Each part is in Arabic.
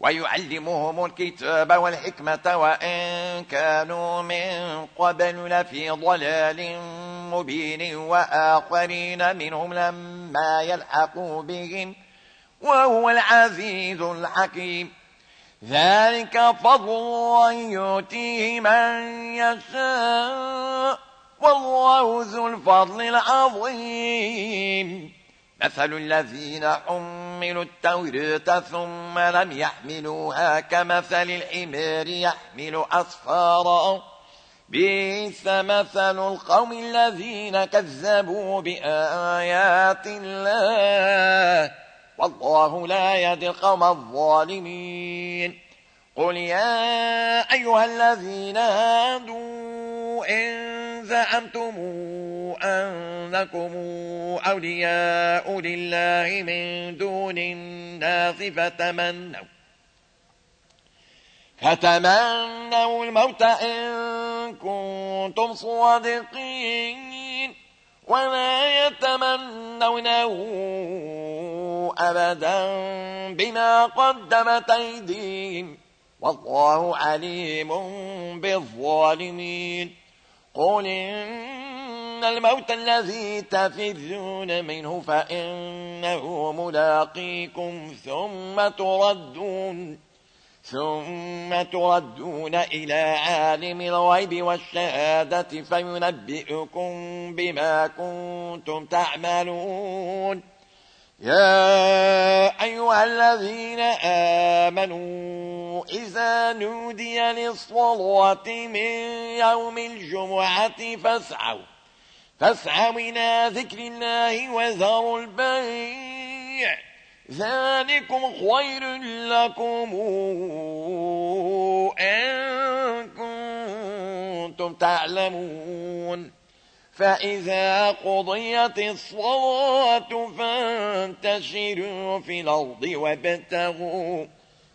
ويعلمهم الكتاب والحكمة وإن كانوا من قبل لفي ضلال مبين وآخرين منهم لما يلحقوا بهم وهو العزيز الحكيم. ذلك فضل يؤتيه من يشاء والله ذو الفضل العظيم. مثل الذين حملوا التوراة ثم لم يحملوها كمثل الحمار يحمل أصفارا بئس مثل القوم الذين كذبوا بآيات الله. والله لا يهدي القوم الظالمين. قل يا أيها الذين هادوا إن زعمتم أنكم أولياء لله من دون الناس فتمنوا فتمنوا الموت إن كنتم صادقين ولا يتمنونه أبدا بما قدمت أيديهم. والله عليم بالظالمين. قل إن الموت الذي تفذون منه فإنه ملاقيكم ثم تردون ثم تردون إلى عالم الغيب والشهادة فينبئكم بما كنتم تعملون يا نودي للصلاة من يوم الجمعة فاسعوا. فاسعوا إلى ذكر الله وذروا البيع. ذلكم خير لكم إن كنتم تعلمون. فإذا قضيت الصلاة فانتشروا في الأرض وابتغوا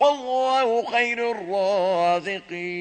والله خير الرازقين.